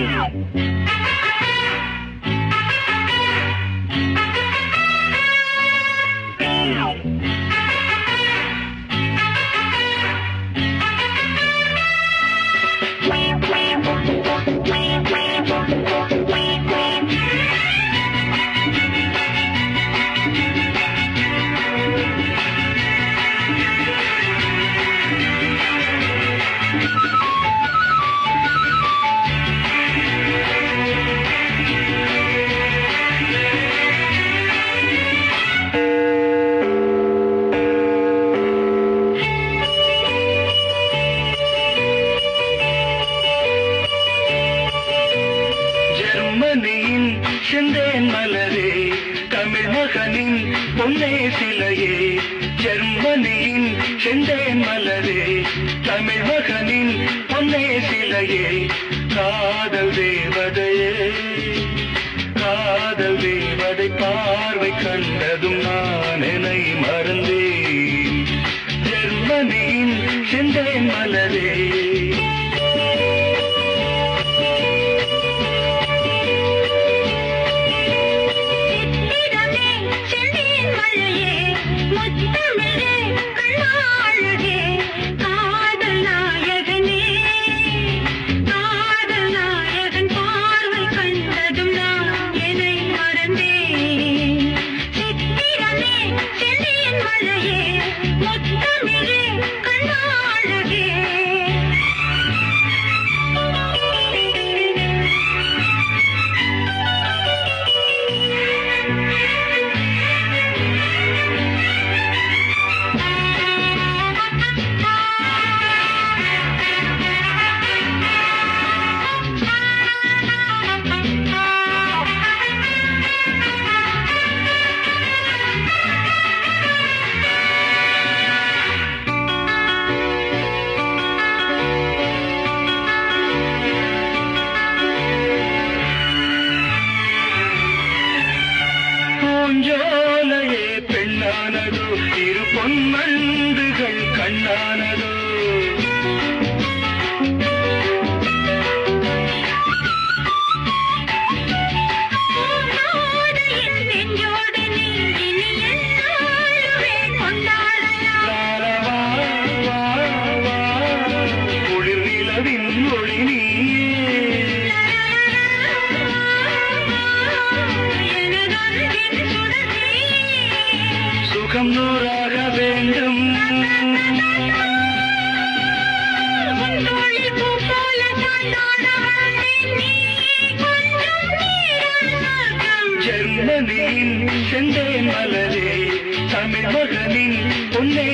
ஜெர்மனியின் தமிழ் பொன்னே சிலையே ஜெர்மனியின் செந்தேன் மலரே தமிழ் மகனின் பொன்னே சிலையே காதல் தேவதையே காதல் தேவதை பார்வை கண்டதும் நான் என்னை மறந்தேன். ஜெர்மனியின் செந்தேன் மலரே பூஞ்சோலையே பெண்ணானதோ இரு பொன்மண்டுகள் கண்ணானதோ. கொஞ்சம் நூறாக வேண்டும். ஜெர்மனியின் செந்தே மலரே தமிழ் மகனின் பொன்னே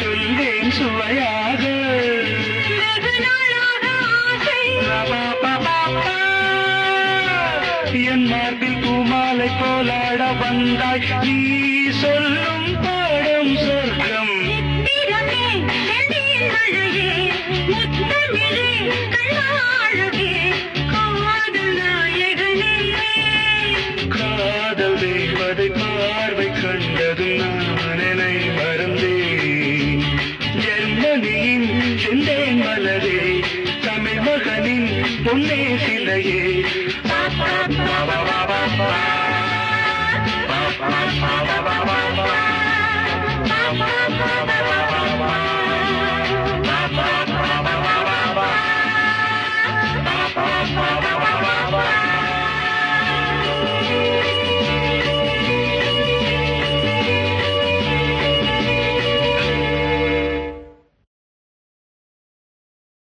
சொல்வேன் சுவையாக. என் மார்பில் பூமாலை போலாட வந்தாய். நீ சொல்லும் பாடம் சொர்க்கம். முத்தமிழே கண்ணாழகே. செந்தேன் மலரே தமிழ் மகனின் பொன்னே சிலையே.